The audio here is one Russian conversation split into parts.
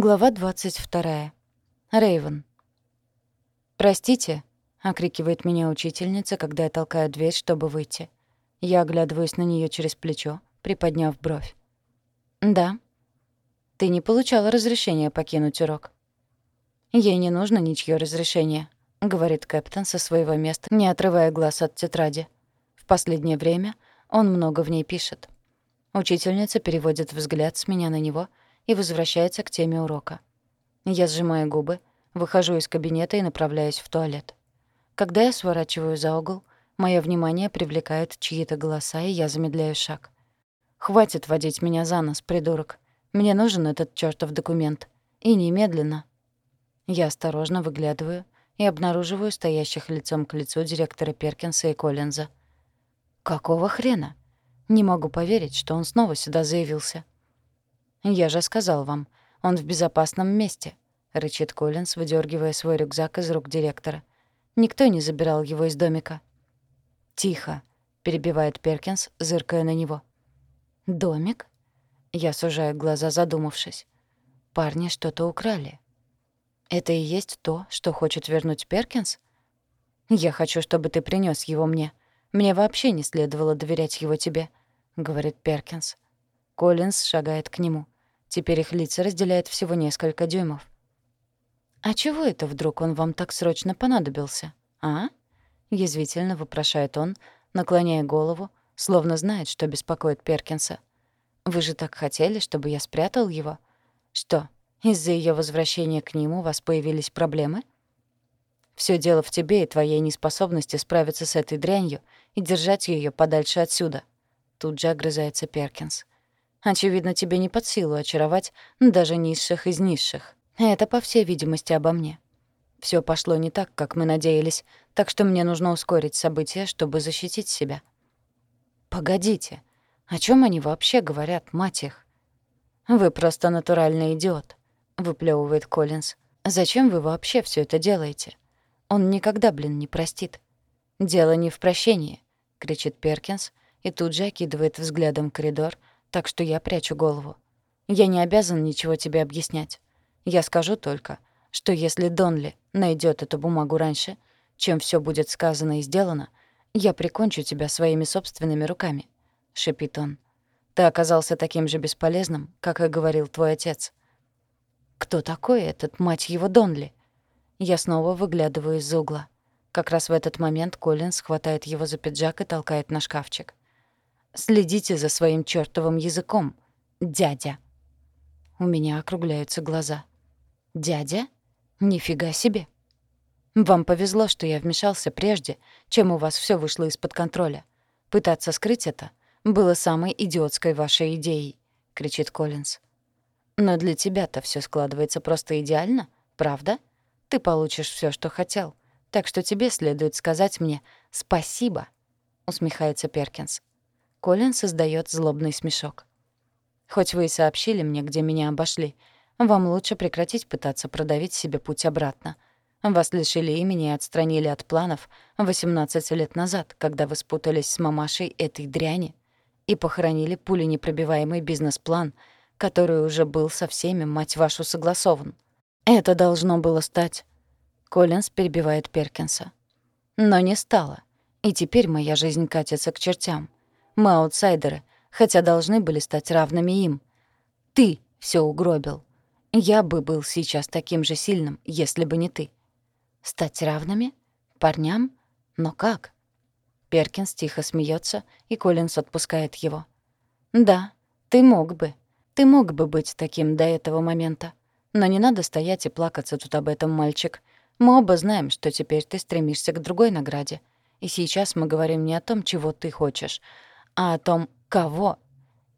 Глава 22. Рейвен. «Простите», — окрикивает меня учительница, когда я толкаю дверь, чтобы выйти. Я оглядываюсь на нее через плечо, приподняв бровь. «Да». «Ты не получала разрешения покинуть урок». «Ей не нужно ничьё разрешение», — говорит Кэптон со своего места, не отрывая глаз от тетради. В последнее время он много в ней пишет. Учительница переводит взгляд с меня на него — и возвращается к теме урока. Я сжимаю губы, выхожу из кабинета и направляюсь в туалет. Когда я сворачиваю за угол, мое внимание привлекает чьи-то голоса, и я замедляю шаг. «Хватит водить меня за нос, придурок. Мне нужен этот чёртов документ. И немедленно». Я осторожно выглядываю и обнаруживаю стоящих лицом к лицу директора Перкинса и Коллинза. «Какого хрена? Не могу поверить, что он снова сюда заявился». «Я же сказал вам, он в безопасном месте», — рычит Коллинз, выдергивая свой рюкзак из рук директора. «Никто не забирал его из домика». «Тихо», — перебивает Перкинс, зыркая на него. «Домик?» Я сужаю глаза, задумавшись. «Парни что-то украли». «Это и есть то, что хочет вернуть Перкинс?» «Я хочу, чтобы ты принёс его мне. Мне вообще не следовало доверять его тебе», — говорит Перкинс. Коллинз шагает к нему. Теперь их лица разделяет всего несколько дюймов. «А чего это вдруг он вам так срочно понадобился, а?» — язвительно вопрошает он, наклоняя голову, словно знает, что беспокоит Перкинса. «Вы же так хотели, чтобы я спрятал его? Что, из-за ее возвращения к нему у вас появились проблемы?» Все дело в тебе и твоей неспособности справиться с этой дрянью и держать ее подальше отсюда». Тут же огрызается Перкинс. Очевидно, тебе не под силу очаровать даже низших из низших. Это, по всей видимости, обо мне. Всё пошло не так, как мы надеялись, так что мне нужно ускорить события, чтобы защитить себя. Погодите, о чём они вообще говорят, мать их? Вы просто натуральный идиот, выплёвывает Коллинз. Зачем вы вообще всё это делаете? Он никогда, блин, не простит. Дело не в прощении, кричит Перкинс и тут же окидывает взглядом коридор, так что я прячу голову. Я не обязан ничего тебе объяснять. Я скажу только, что если Донли найдет эту бумагу раньше, чем все будет сказано и сделано, я прикончу тебя своими собственными руками», — шипит он. «Ты оказался таким же бесполезным, как и говорил твой отец». «Кто такой этот, мать его, Донли?» Я снова выглядываю из-за угла. Как раз в этот момент Коллинз хватает его за пиджак и толкает на шкафчик. Следите за своим чёртовым языком, дядя. У меня округляются глаза. Дядя? Нифига себе. Вам повезло, что я вмешался прежде, чем у вас всё вышло из-под контроля. Пытаться скрыть это было самой идиотской вашей идеей, кричит Коллинз. Но для тебя-то всё складывается просто идеально, правда? Ты получишь всё, что хотел. Так что тебе следует сказать мне «спасибо», — усмехается Перкинс. Колин создает злобный смешок. «Хоть вы и сообщили мне, где меня обошли, вам лучше прекратить пытаться продавить себе путь обратно. Вас лишили имени и отстранили от планов 18 лет назад, когда вы спутались с мамашей этой дряни и похоронили пуленепробиваемый бизнес-план, который уже был со всеми, мать вашу, согласован. Это должно было стать...» Коллинз перебивает Перкинса. «Но не стало. И теперь моя жизнь катится к чертям. Мы аутсайдеры, хотя должны были стать равными им. Ты все угробил. Я бы был сейчас таким же сильным, если бы не ты. Стать равными? Парням? Но как? Перкинс тихо смеется, и Коллинс отпускает его. Да, ты мог бы. Ты мог бы быть таким до этого момента. Но не надо стоять и плакаться тут об этом, мальчик. Мы оба знаем, что теперь ты стремишься к другой награде. И сейчас мы говорим не о том, чего ты хочешь, а о том, кого.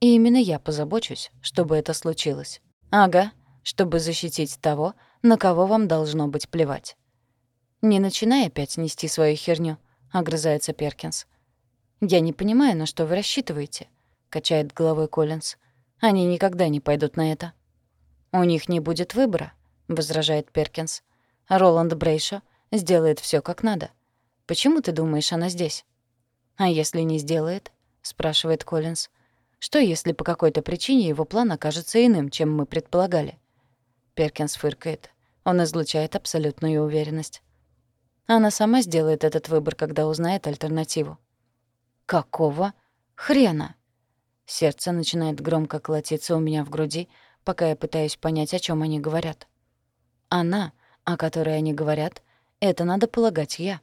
И именно я позабочусь, чтобы это случилось. Ага, чтобы защитить того, на кого вам должно быть плевать. «Не начинай опять нести свою херню», — огрызается Перкинс. «Я не понимаю, на что вы рассчитываете», — качает головой Коллинз. «Они никогда не пойдут на это». «У них не будет выбора», — возражает Перкинс. «Роланд Брейшо сделает все как надо. Почему ты думаешь, она здесь?» «А если не сделает?» Спрашивает Коллинз. Что, если по какой-то причине его план окажется иным, чем мы предполагали? Перкинс фыркает. Он излучает абсолютную уверенность. Она сама сделает этот выбор, когда узнает альтернативу. Какого хрена? Сердце начинает громко колотиться у меня в груди, пока я пытаюсь понять, о чем они говорят. Она, о которой они говорят, это, надо полагать, я.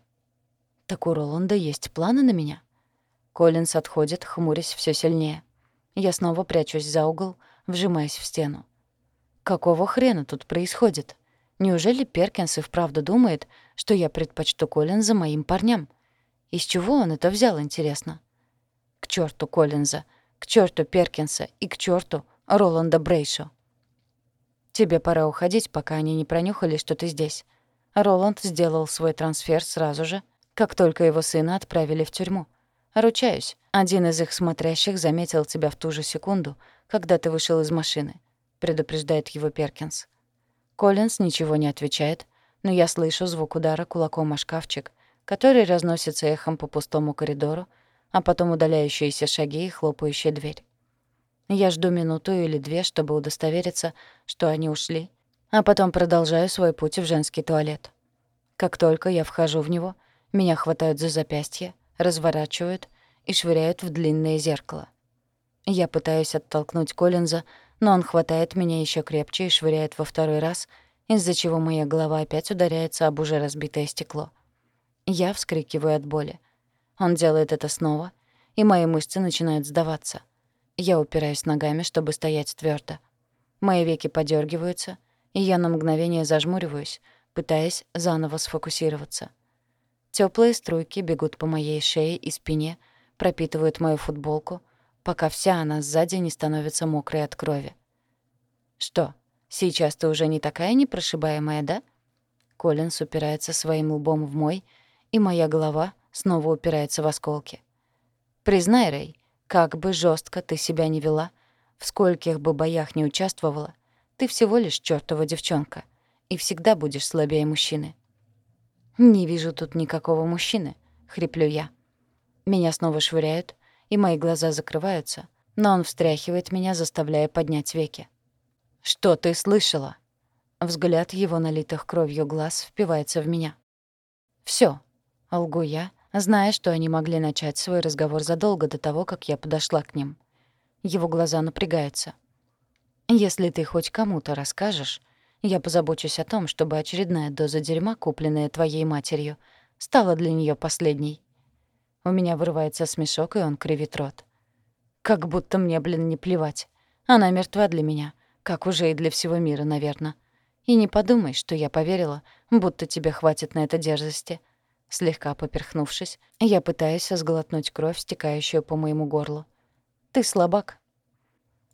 Так у Роланда есть планы на меня? Коллинс отходит, хмурясь все сильнее. Я снова прячусь за угол, вжимаясь в стену. Какого хрена тут происходит? Неужели Перкинс и вправду думает, что я предпочту Коллинза моим парням? Из чего он это взял, интересно? К черту Коллинза, к черту Перкинса и к черту Роланда Брейшо. Тебе пора уходить, пока они не пронюхали, что ты здесь. Роланд сделал свой трансфер сразу же, как только его сына отправили в тюрьму. Ручаюсь, один из их смотрящих заметил тебя в ту же секунду, когда ты вышел из машины, предупреждает его Перкинс. Коллинз ничего не отвечает, но я слышу звук удара кулаком о шкафчик, который разносится эхом по пустому коридору, а потом удаляющиеся шаги и хлопающая дверь. Я жду минуту или две, чтобы удостовериться, что они ушли, а потом продолжаю свой путь в женский туалет. Как только я вхожу в него, меня хватают за запястье, разворачивают и швыряют в длинное зеркало. Я пытаюсь оттолкнуть Коллинза, но он хватает меня еще крепче и швыряет во второй раз, из-за чего моя голова опять ударяется об уже разбитое стекло. Я вскрикиваю от боли. Он делает это снова, и мои мышцы начинают сдаваться. Я упираюсь ногами, чтобы стоять твердо. Мои веки подергиваются, и я на мгновение зажмуриваюсь, пытаясь заново сфокусироваться. Теплые струйки бегут по моей шее и спине, пропитывают мою футболку — пока вся она сзади не становится мокрой от крови. «Что, сейчас ты уже не такая непрошибаемая, да?» Коллинс упирается своим лбом в мой, и моя голова снова упирается в осколки. «Признай, Рэй, как бы жестко ты себя не вела, в скольких бы боях не участвовала, ты всего лишь чёртова девчонка, и всегда будешь слабее мужчины». «Не вижу тут никакого мужчины», — хриплю я. Меня снова швыряют, и мои глаза закрываются, но он встряхивает меня, заставляя поднять веки. «Что ты слышала?» Взгляд его налитых кровью глаз впивается в меня. «Всё», — лгу я, зная, что они могли начать свой разговор задолго до того, как я подошла к ним. Его глаза напрягаются. «Если ты хоть кому-то расскажешь, я позабочусь о том, чтобы очередная доза дерьма, купленная твоей матерью, стала для неё последней. У меня вырывается смешок, и он кривит рот. Как будто мне, блин, не плевать. Она мертва для меня, как уже и для всего мира, наверное. И не подумай, что я поверила, будто тебе хватит на это дерзости. Слегка поперхнувшись, я пытаюсь сглотнуть кровь, стекающую по моему горлу. Ты слабак.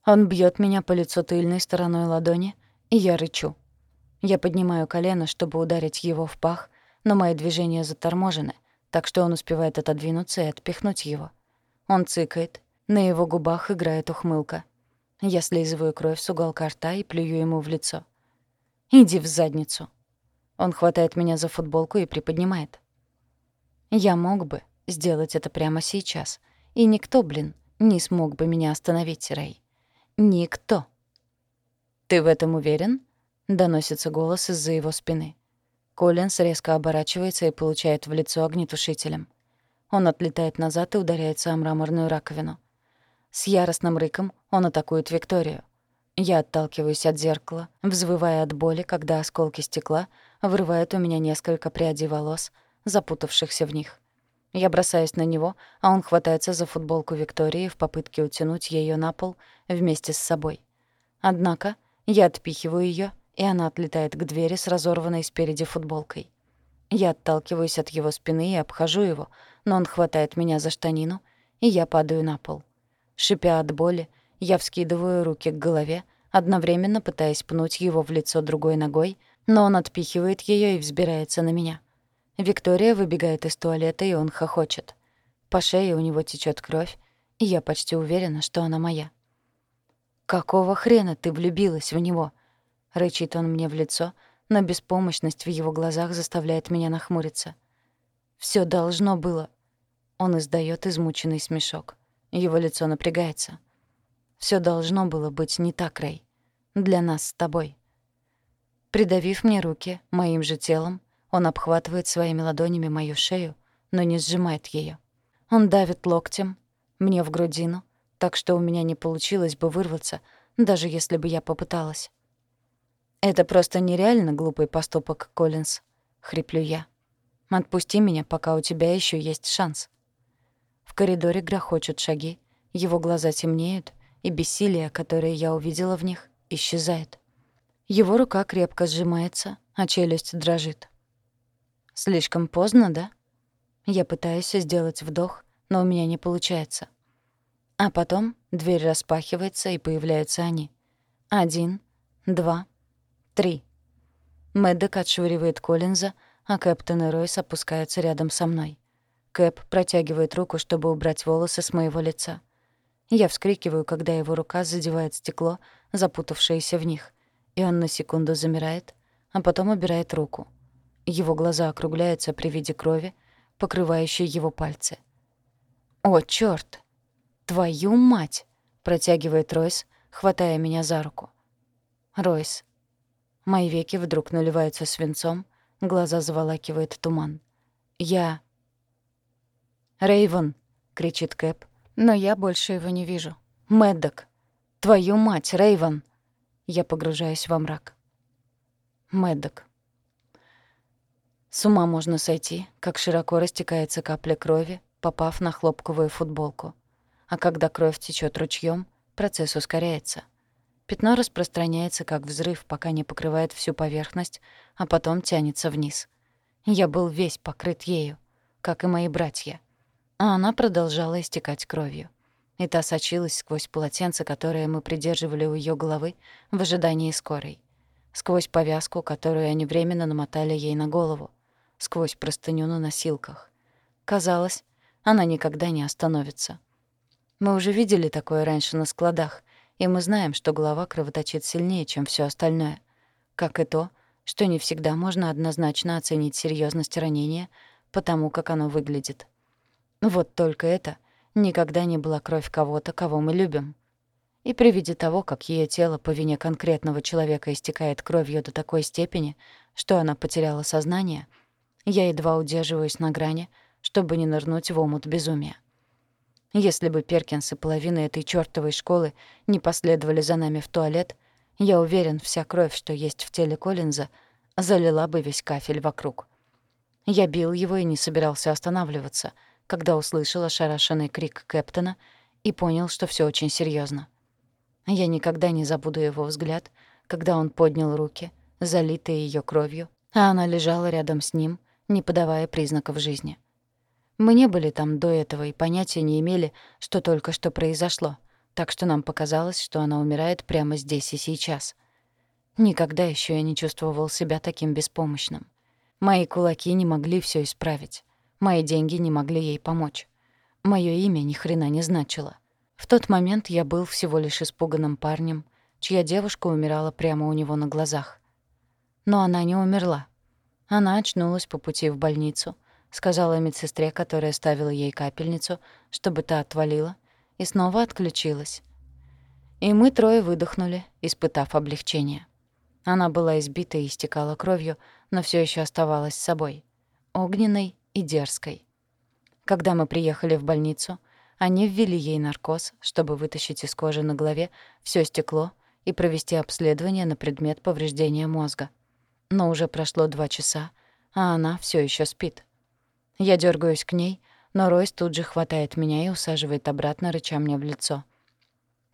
Он бьет меня по лицу тыльной стороной ладони, и я рычу. Я поднимаю колено, чтобы ударить его в пах, но мои движения заторможены — так что он успевает отодвинуться и отпихнуть его. Он цыкает, на его губах играет ухмылка. Я слизываю кровь с уголка рта и плюю ему в лицо. «Иди в задницу». Он хватает меня за футболку и приподнимает. Я мог бы сделать это прямо сейчас, и никто, блин, не смог бы меня остановить, Рэй. Никто. «Ты в этом уверен?» — доносится голос из-за его спины. Коллинс резко оборачивается и получает в лицо огнетушителем. Он отлетает назад и ударяется о мраморную раковину. С яростным рыком он атакует Викторию. Я отталкиваюсь от зеркала, взвывая от боли, когда осколки стекла вырывают у меня несколько прядей волос, запутавшихся в них. Я бросаюсь на него, а он хватается за футболку Виктории в попытке утянуть ее на пол вместе с собой. Однако я отпихиваю ее и она отлетает к двери с разорванной спереди футболкой. Я отталкиваюсь от его спины и обхожу его, но он хватает меня за штанину, и я падаю на пол. Шипя от боли, я вскидываю руки к голове, одновременно пытаясь пнуть его в лицо другой ногой, но он отпихивает ее и взбирается на меня. Виктория выбегает из туалета, и он хохочет. По шее у него течет кровь, и я почти уверена, что она моя. «Какого хрена ты влюбилась в него?» — рычит он мне в лицо, но беспомощность в его глазах заставляет меня нахмуриться. Всё должно было...» Он издаёт измученный смешок. Его лицо напрягается. «Всё должно было быть не так, Рэй. Для нас с тобой». Придавив мне руки моим же телом, он обхватывает своими ладонями мою шею, но не сжимает ее. Он давит локтем мне в грудину, так что у меня не получилось бы вырваться, даже если бы я попыталась. «Это просто нереально глупый поступок, Коллинз», — хриплю я. «Отпусти меня, пока у тебя еще есть шанс». В коридоре грохочут шаги, его глаза темнеют, и бессилие, которое я увидела в них, исчезает. Его рука крепко сжимается, а челюсть дрожит. «Слишком поздно, да?» Я пытаюсь сделать вдох, но у меня не получается. А потом дверь распахивается, и появляются они. Один, два, три. Мэддок отшвыривает Коллинза, а Кэптон и Ройс опускаются рядом со мной. Кэп протягивает руку, чтобы убрать волосы с моего лица. Я вскрикиваю, когда его рука задевает стекло, запутавшееся в них, и он на секунду замирает, а потом убирает руку. Его глаза округляются при виде крови, покрывающей его пальцы. «О, чёрт! Твою мать!» — протягивает Ройс, хватая меня за руку. «Ройс». Мои веки вдруг наливаются свинцом, глаза заволакивает туман. «Я...» «Рейвен!» — кричит Кэп, но я больше его не вижу. «Мэддок! Твою мать, Рейвен!» Я погружаюсь во мрак. Мэддок. С ума можно сойти, как широко растекается капля крови, попав на хлопковую футболку. А когда кровь течет ручьем, процесс ускоряется. Пятно распространяется как взрыв, пока не покрывает всю поверхность, а потом тянется вниз. Я был весь покрыт ею, как и мои братья а она продолжала истекать кровью. И та сочилась сквозь полотенце, которое мы придерживали у ее головы в ожидании скорой. Сквозь повязку, которую они временно намотали ей на голову. Сквозь простыню на носилках. Казалось, она никогда не остановится. Мы уже видели такое раньше на складах, и мы знаем, что голова кровоточит сильнее, чем все остальное. Как и то, что не всегда можно однозначно оценить серьезность ранения, потому как оно выглядит. Вот только это никогда не была кровь кого-то, кого мы любим. И при виде того, как ее тело по вине конкретного человека истекает кровью до такой степени, что она потеряла сознание, я едва удерживаюсь на грани, чтобы не нырнуть в омут безумия. Если бы Перкинс и половина этой чёртовой школы не последовали за нами в туалет, я уверен, вся кровь, что есть в теле Коллинза, залила бы весь кафель вокруг. Я бил его и не собирался останавливаться — когда услышал ошарашенный крик Кэптона и понял, что все очень серьезно. Я никогда не забуду его взгляд, когда он поднял руки, залитые ее кровью, а она лежала рядом с ним, не подавая признаков жизни. Мы не были там до этого и понятия не имели, что только что произошло, так что нам показалось, что она умирает прямо здесь и сейчас. Никогда еще я не чувствовал себя таким беспомощным. Мои кулаки не могли все исправить. Мои деньги не могли ей помочь. Моё имя ни хрена не значило. В тот момент я был всего лишь испуганным парнем, чья девушка умирала прямо у него на глазах. Но она не умерла. Она очнулась по пути в больницу, сказала медсестре, которая ставила ей капельницу, чтобы та отвалила, и снова отключилась. И мы трое выдохнули, испытав облегчение. Она была избита и истекала кровью, но все еще оставалась собой. Огненной и дерзкой. Когда мы приехали в больницу, они ввели ей наркоз, чтобы вытащить из кожи на голове все стекло и провести обследование на предмет повреждения мозга. Но уже прошло два часа, а она все еще спит. Я дергаюсь к ней, но Ройс тут же хватает меня и усаживает обратно, рыча мне в лицо.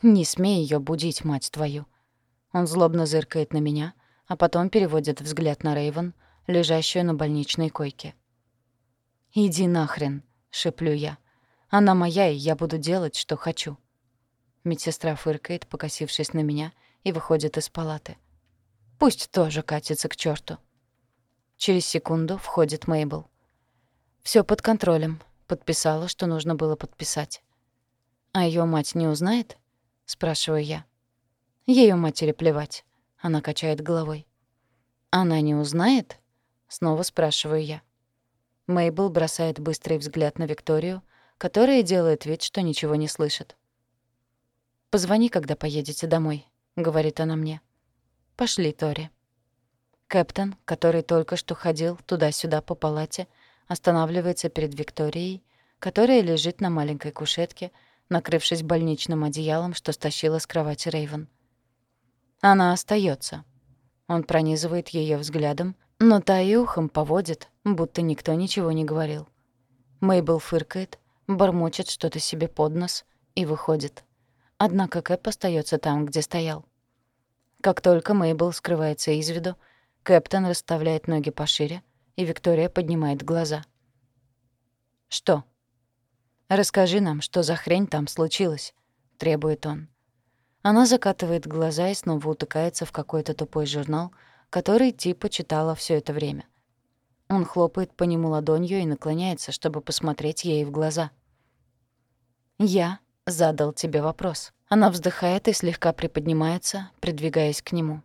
«Не смей ее будить, мать твою!» Он злобно зыркает на меня, а потом переводит взгляд на Рейвен, лежащую на больничной койке. «Иди нахрен», — шеплю я. «Она моя, и я буду делать, что хочу». Медсестра фыркает, покосившись на меня, и выходит из палаты. Пусть тоже катится к черту. Через секунду входит Мейбл. Все под контролем. Подписала, что нужно было подписать. «А ее мать не узнает?» — спрашиваю я. Ее матери плевать. Она качает головой. «Она не узнает?» — снова спрашиваю я. Мейбл бросает быстрый взгляд на Викторию, которая делает вид, что ничего не слышит. «Позвони, когда поедете домой», — говорит она мне. «Пошли, Тори». Кэптон, который только что ходил туда-сюда по палате, останавливается перед Викторией, которая лежит на маленькой кушетке, накрывшись больничным одеялом, что стащила с кровати Рейвен. Она остается. Он пронизывает ее взглядом, но та и ухом поводит, будто никто ничего не говорил. Мейбл фыркает, бормочет что-то себе под нос и выходит. Однако Кэп остается там, где стоял. Как только Мейбл скрывается из виду, Кэптон расставляет ноги пошире, и Виктория поднимает глаза. «Что?» «Расскажи нам, что за хрень там случилась», — требует он. Она закатывает глаза и снова утыкается в какой-то тупой журнал, который типа читала все это время. Он хлопает по нему ладонью и наклоняется, чтобы посмотреть ей в глаза. «Я задал тебе вопрос». Она вздыхает и слегка приподнимается, придвигаясь к нему.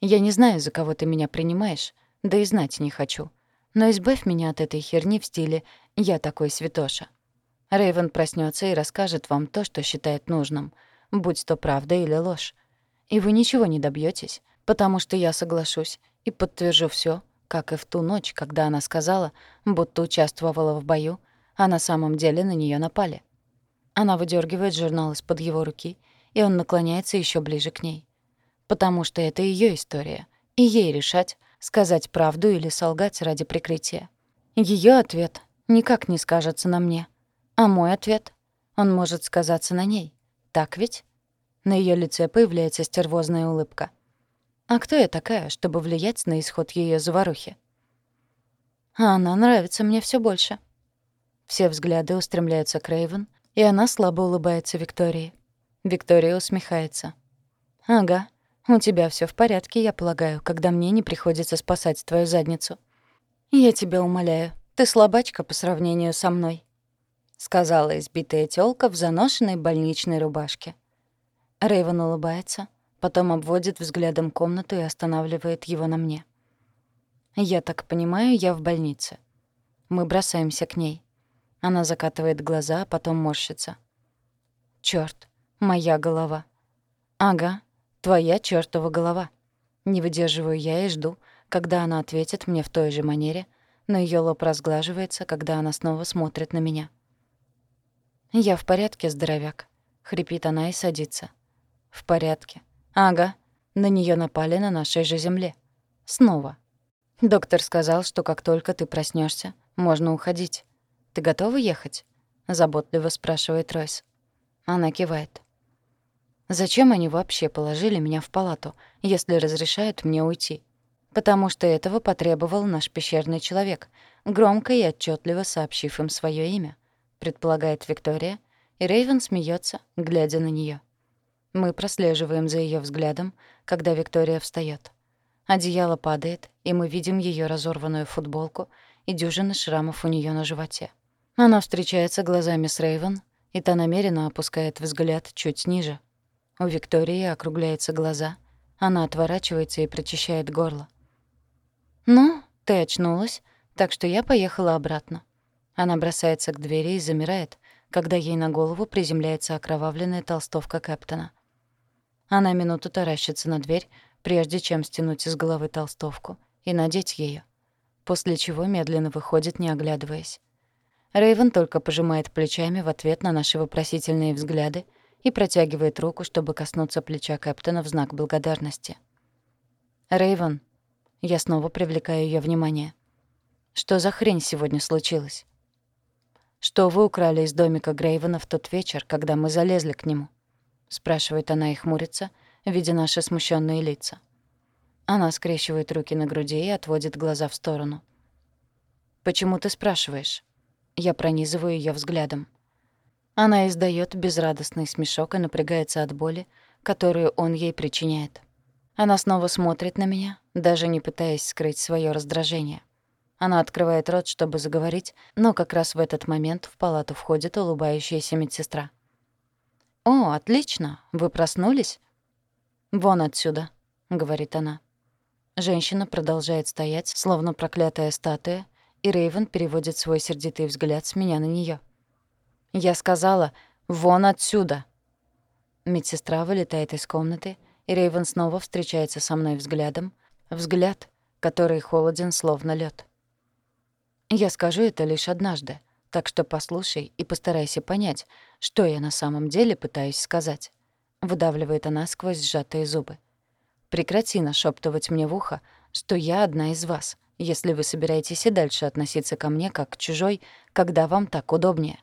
«Я не знаю, за кого ты меня принимаешь, да и знать не хочу. Но избавь меня от этой херни в стиле «я такой святоша». Рэйвен проснется и расскажет вам то, что считает нужным, будь то правда или ложь. И вы ничего не добьетесь, потому что я соглашусь и подтвержу все, как и в ту ночь, когда она сказала, будто участвовала в бою, а на самом деле на нее напали. Она выдергивает журнал из-под его руки, и он наклоняется еще ближе к ней. Потому что это ее история, и ей решать, сказать правду или солгать ради прикрытия. Ее ответ никак не скажется на мне, а мой ответ, он может сказаться на ней. Так ведь? На ее лице появляется стервозная улыбка. А кто я такая, чтобы влиять на исход ее заварухи? А она нравится мне все больше. Все взгляды устремляются к Рейвен, и она слабо улыбается Виктории. Виктория усмехается. «Ага, у тебя все в порядке, я полагаю, когда мне не приходится спасать твою задницу. Я тебя умоляю, ты слабачка по сравнению со мной», — сказала избитая тёлка в заношенной больничной рубашке. Рэйвен улыбается, потом обводит взглядом комнату и останавливает его на мне. «Я так понимаю, я в больнице. Мы бросаемся к ней. Она закатывает глаза, а потом морщится. Чёрт, моя голова. Ага, твоя чёртова голова. Не выдерживаю я и жду, когда она ответит мне в той же манере, но её лоб разглаживается, когда она снова смотрит на меня. «Я в порядке, здоровяк», — хрипит она и садится. «В порядке. Ага, на неё напали на нашей же земле. Снова. Доктор сказал, что как только ты проснёшься, можно уходить. «Ты готова ехать?» — заботливо спрашивает Ройс. Она кивает. «Зачем они вообще положили меня в палату, если разрешают мне уйти?» «Потому что этого потребовал наш пещерный человек, громко и отчетливо сообщив им свое имя», — предполагает Виктория, и Рейвен смеется, глядя на нее. Мы прослеживаем за ее взглядом, когда Виктория встает. Одеяло падает, и мы видим ее разорванную футболку и дюжины шрамов у нее на животе. Она встречается глазами с Рейвен, и та намеренно опускает взгляд чуть ниже. У Виктории округляются глаза. Она отворачивается и прочищает горло. «Ну, ты очнулась, так что я поехала обратно». Она бросается к двери и замирает, когда ей на голову приземляется окровавленная толстовка Кэптона. Она минуту таращится на дверь, прежде чем стянуть из головы толстовку и надеть ее, после чего медленно выходит, не оглядываясь. Рэйвен только пожимает плечами в ответ на наши вопросительные взгляды и протягивает руку, чтобы коснуться плеча Кэптона в знак благодарности. Рэйвен, я снова привлекаю ее внимание. Что за хрень сегодня случилась? Что вы украли из домика Грейвена в тот вечер, когда мы залезли к нему? спрашивает она и хмурится, видя наши смущенные лица. Она скрещивает руки на груди и отводит глаза в сторону. «Почему ты спрашиваешь?» Я пронизываю ее взглядом. Она издает безрадостный смешок и напрягается от боли, которую он ей причиняет. Она снова смотрит на меня, даже не пытаясь скрыть свое раздражение. Она открывает рот, чтобы заговорить, но как раз в этот момент в палату входит улыбающаяся медсестра. «О, отлично! Вы проснулись?» «Вон отсюда», — говорит она. Женщина продолжает стоять, словно проклятая статуя, и Рейвен переводит свой сердитый взгляд с меня на нее. Я сказала «Вон отсюда!» Медсестра вылетает из комнаты, и Рейвен снова встречается со мной взглядом, Взгляд, который холоден, словно лед. Я скажу это лишь однажды, так что послушай и постарайся понять, что я на самом деле пытаюсь сказать. Выдавливает она сквозь сжатые зубы. Прекрати нашептывать мне в ухо, что я одна из вас, если вы собираетесь и дальше относиться ко мне как к чужой, когда вам так удобнее.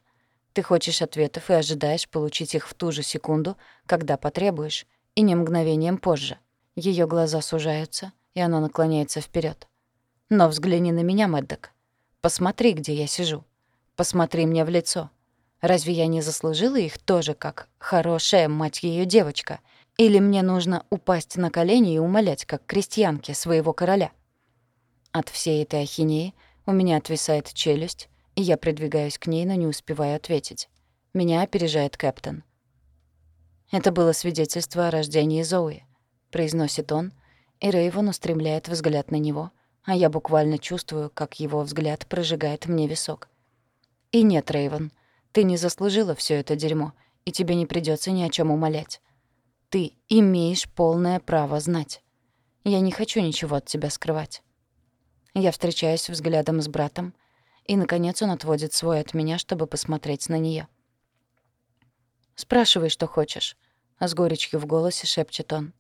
Ты хочешь ответов и ожидаешь получить их в ту же секунду, когда потребуешь, и не мгновением позже. Ее глаза сужаются, и она наклоняется вперед. Но взгляни на меня, Мэддок. Посмотри, где я сижу. Посмотри мне в лицо. Разве я не заслужила их тоже как хорошая, мать ее девочка? Или мне нужно упасть на колени и умолять, как крестьянке, своего короля? От всей этой ахинеи у меня отвисает челюсть, и я придвигаюсь к ней, но не успеваю ответить. Меня опережает Кэптон. «Это было свидетельство о рождении Зоуи», — произносит он, и Рейвен устремляет взгляд на него, а я буквально чувствую, как его взгляд прожигает мне висок. «И нет, Рейвен, ты не заслужила все это дерьмо, и тебе не придется ни о чем умолять. Ты имеешь полное право знать. Я не хочу ничего от тебя скрывать». Я встречаюсь взглядом с братом, и, наконец, он отводит свой от меня, чтобы посмотреть на нее. «Спрашивай, что хочешь», — с горечью в голосе шепчет он.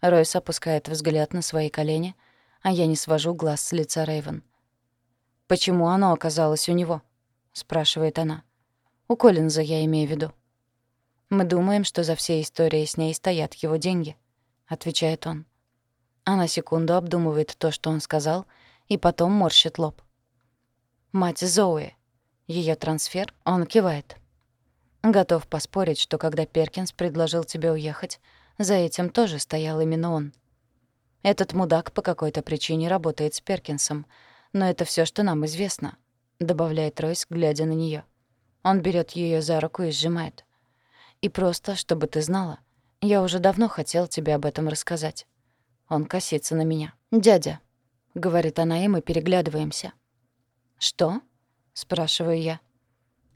Ройс опускает взгляд на свои колени, а я не свожу глаз с лица Рэйвен. «Почему оно оказалось у него?» — спрашивает она. «У Коллинза я имею в виду». «Мы думаем, что за всей историей с ней стоят его деньги», — отвечает он. Она секунду обдумывает то, что он сказал, и потом морщит лоб. Мать Зоуи. Ее трансфер, он кивает. Готов поспорить, что когда Перкинс предложил тебе уехать, за этим тоже стоял именно он. Этот мудак по какой-то причине работает с Перкинсом, но это все, что нам известно, добавляет Ройс, глядя на нее. Он берет ее за руку и сжимает. И просто, чтобы ты знала, я уже давно хотел тебе об этом рассказать. Он косится на меня. «Дядя», — говорит она, и мы переглядываемся. «Что?» — спрашиваю я.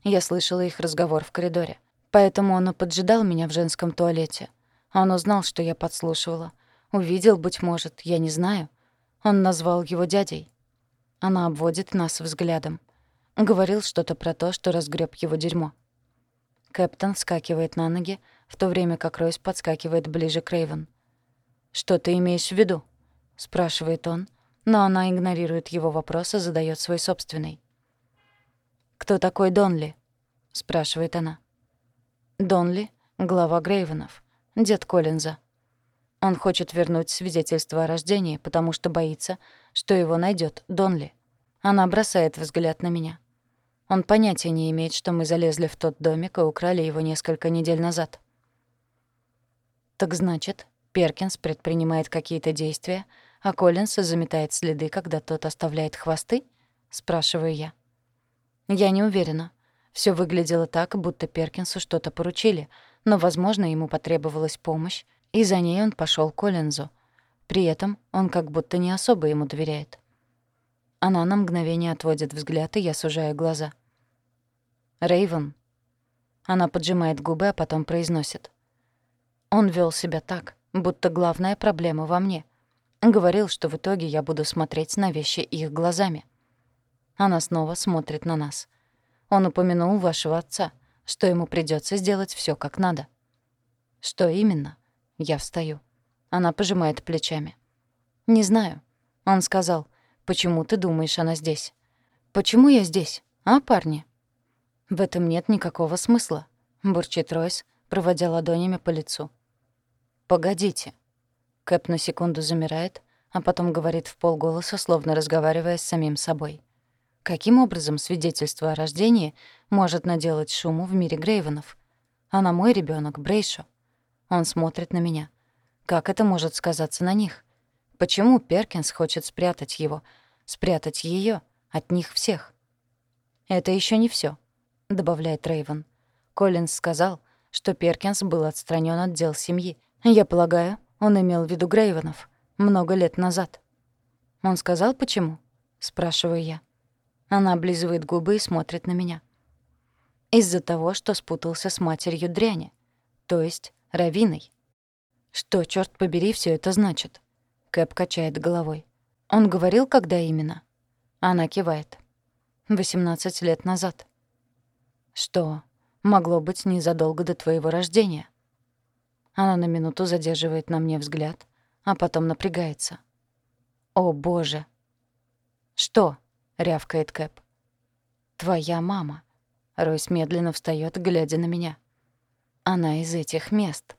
Я слышала их разговор в коридоре. Поэтому он и поджидал меня в женском туалете. Он узнал, что я подслушивала. Увидел, быть может, я не знаю. Он назвал его дядей. Она обводит нас взглядом. Говорил что-то про то, что разгреб его дерьмо. Кэптон вскакивает на ноги, в то время как Ройс подскакивает ближе к Рейвен. «Что ты имеешь в виду?» — спрашивает он, но она игнорирует его вопрос и задает свой собственный. «Кто такой Донли?» — спрашивает она. Донли — глава Грейвенов, дед Коллинза. Он хочет вернуть свидетельство о рождении, потому что боится, что его найдет Донли. Она бросает взгляд на меня. Он понятия не имеет, что мы залезли в тот домик и украли его несколько недель назад. Так значит, Перкинс предпринимает какие-то действия, а Коллинс заметает следы, когда тот оставляет хвосты? Спрашиваю я. Я не уверена. Все выглядело так, будто Перкинсу что-то поручили, но, возможно, ему потребовалась помощь, и за ней он пошел к Коллинзу. При этом он как будто не особо ему доверяет. Она на мгновение отводит взгляд, и я сужаю глаза. Рейвен. Она поджимает губы, а потом произносит. Он вел себя так, будто главная проблема во мне. Говорил, что в итоге я буду смотреть на вещи их глазами. Она снова смотрит на нас. Он упомянул вашего отца, что ему придется сделать все как надо. Что именно? Я встаю. Она пожимает плечами. Не знаю. Он сказал, почему ты думаешь, она здесь? Почему я здесь, а, парни? В этом нет никакого смысла, бурчит Ройс, проводя ладонями по лицу. Погодите. Кэп на секунду замирает, а потом говорит в полголоса, словно разговаривая с самим собой. Каким образом свидетельство о рождении может наделать шуму в мире Грейвенов? Она мой ребенок, Брейшо. Он смотрит на меня. Как это может сказаться на них? Почему Перкинс хочет спрятать его, спрятать ее от них всех? Это еще не все, добавляет Рейвен. Коллинз сказал, что Перкинс был отстранен от дел семьи. Я полагаю, он имел в виду Грейвенов много лет назад. Он сказал, почему? спрашиваю я. Она облизывает губы и смотрит на меня. Из-за того, что спутался с матерью дряни, то есть Равиной. Что, черт побери, все это значит? Кэп качает головой. «Он говорил, когда именно?» Она кивает. «18 лет назад». «Что? Могло быть незадолго до твоего рождения». Она на минуту задерживает на мне взгляд, а потом напрягается. «О, боже!» «Что?» — рявкает Кэп. «Твоя мама». Ройс медленно встаёт, глядя на меня. «Она из этих мест».